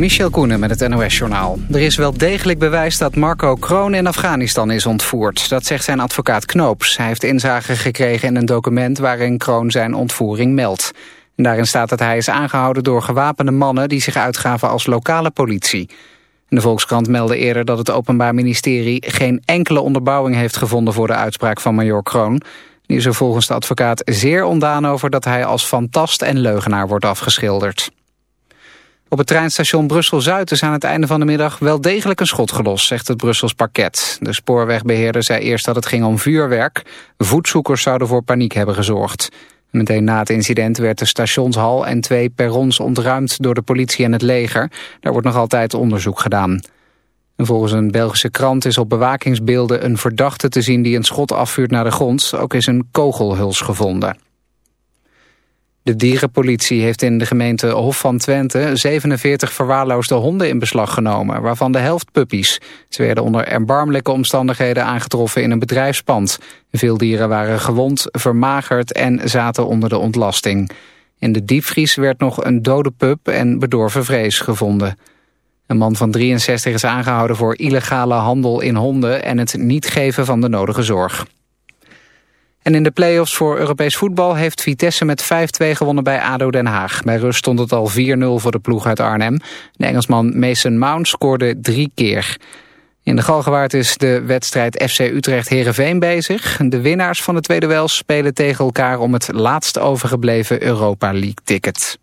Michel Koenen met het NOS-journaal. Er is wel degelijk bewijs dat Marco Kroon in Afghanistan is ontvoerd. Dat zegt zijn advocaat Knoops. Hij heeft inzage gekregen in een document waarin Kroon zijn ontvoering meldt. En daarin staat dat hij is aangehouden door gewapende mannen... die zich uitgaven als lokale politie. de Volkskrant meldde eerder dat het Openbaar Ministerie... geen enkele onderbouwing heeft gevonden voor de uitspraak van major Kroon. Die is er volgens de advocaat zeer ondaan over... dat hij als fantast en leugenaar wordt afgeschilderd. Op het treinstation Brussel-Zuid is aan het einde van de middag wel degelijk een schot gelost, zegt het Brussels parket. De spoorwegbeheerder zei eerst dat het ging om vuurwerk. Voetzoekers zouden voor paniek hebben gezorgd. Meteen na het incident werd de stationshal en twee perrons ontruimd door de politie en het leger. Daar wordt nog altijd onderzoek gedaan. En volgens een Belgische krant is op bewakingsbeelden een verdachte te zien die een schot afvuurt naar de grond. Ook is een kogelhuls gevonden. De dierenpolitie heeft in de gemeente Hof van Twente 47 verwaarloosde honden in beslag genomen, waarvan de helft puppies. Ze werden onder erbarmelijke omstandigheden aangetroffen in een bedrijfspand. Veel dieren waren gewond, vermagerd en zaten onder de ontlasting. In de diepvries werd nog een dode pup en bedorven vrees gevonden. Een man van 63 is aangehouden voor illegale handel in honden en het niet geven van de nodige zorg. En in de play-offs voor Europees voetbal heeft Vitesse met 5-2 gewonnen bij ADO Den Haag. Bij rust stond het al 4-0 voor de ploeg uit Arnhem. De Engelsman Mason Mount scoorde drie keer. In de Galgenwaard is de wedstrijd FC Utrecht-Herenveen bezig. De winnaars van de tweede wel spelen tegen elkaar om het laatst overgebleven Europa League-ticket.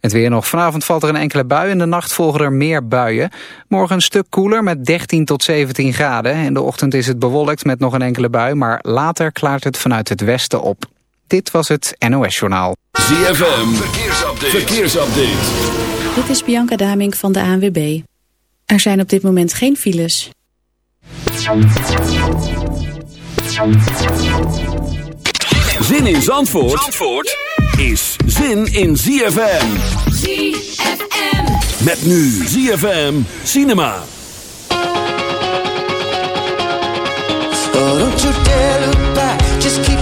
Het weer nog. Vanavond valt er een enkele bui. In de nacht volgen er meer buien. Morgen een stuk koeler met 13 tot 17 graden. In de ochtend is het bewolkt met nog een enkele bui. Maar later klaart het vanuit het westen op. Dit was het NOS Journaal. ZFM. Verkeersupdate. Verkeersupdate. Dit is Bianca Daming van de ANWB. Er zijn op dit moment geen files. Zin in Zandvoort? Zandvoort? Is zin in ZFM. ZFM. Met nu ZFM Cinema. Oh, don't you dare look back, just keep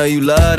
know you love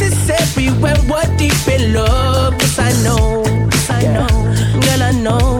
necessary when we're deep in love. Cause I know, cause I know, girl, I know.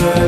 remember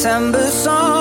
September song.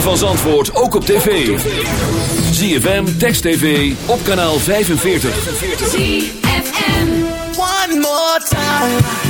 Van Zandvoort ook op tv. ZFM, Text TV, op kanaal 45. ZFM. One more time.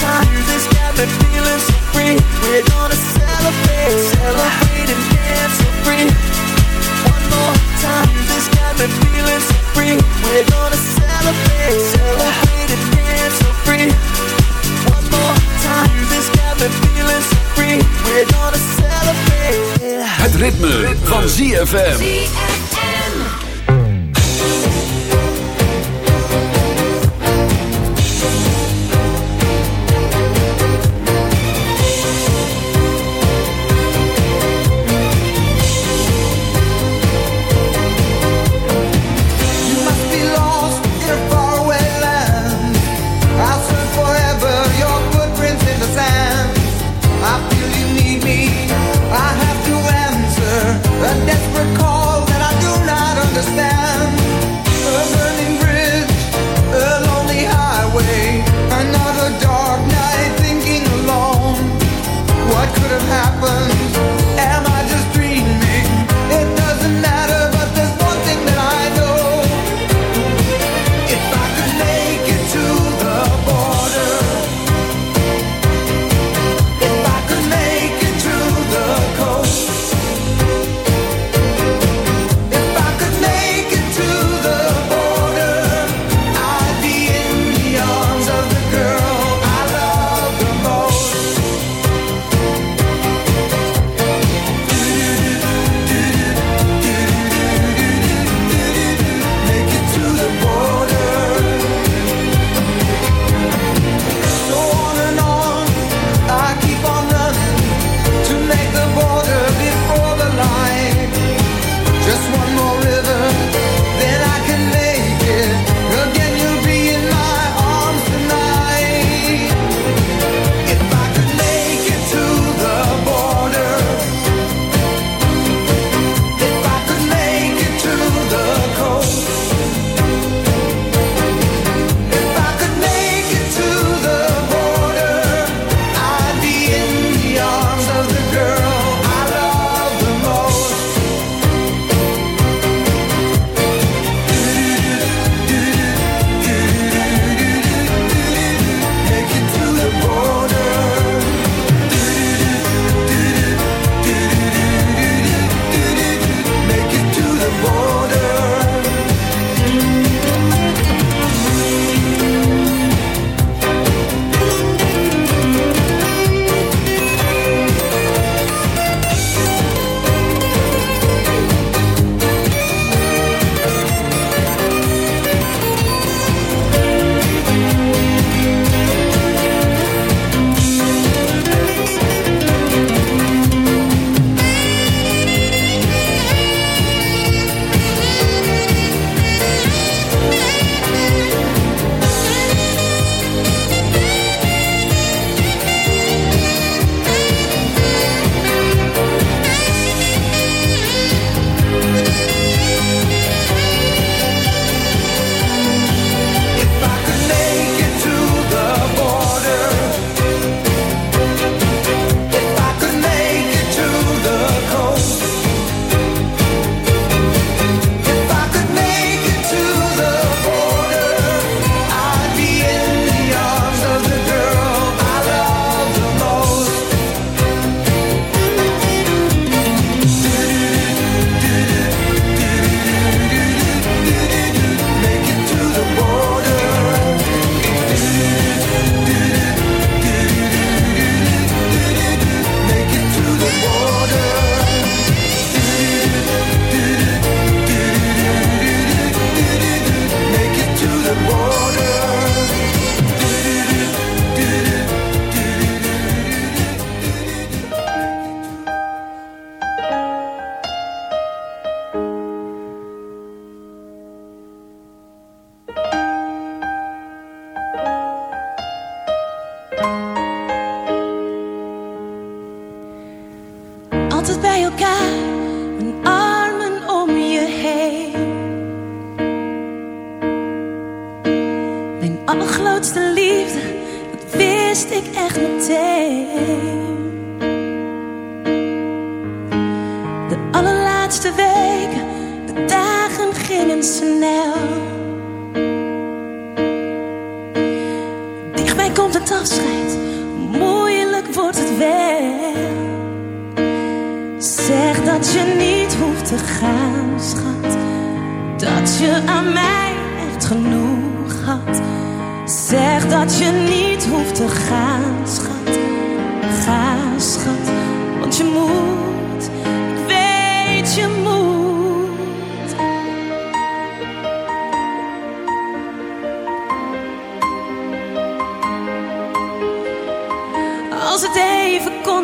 time. Music's got me feeling so free. We're gonna celebrate, celebrate and dance so free. One more time. Music's got me feeling so free. We're gonna celebrate, celebrate and dance so free. One more time. Music's got me feeling so free. We're gonna celebrate. Het ritme, van ZFM. ZFM.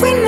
We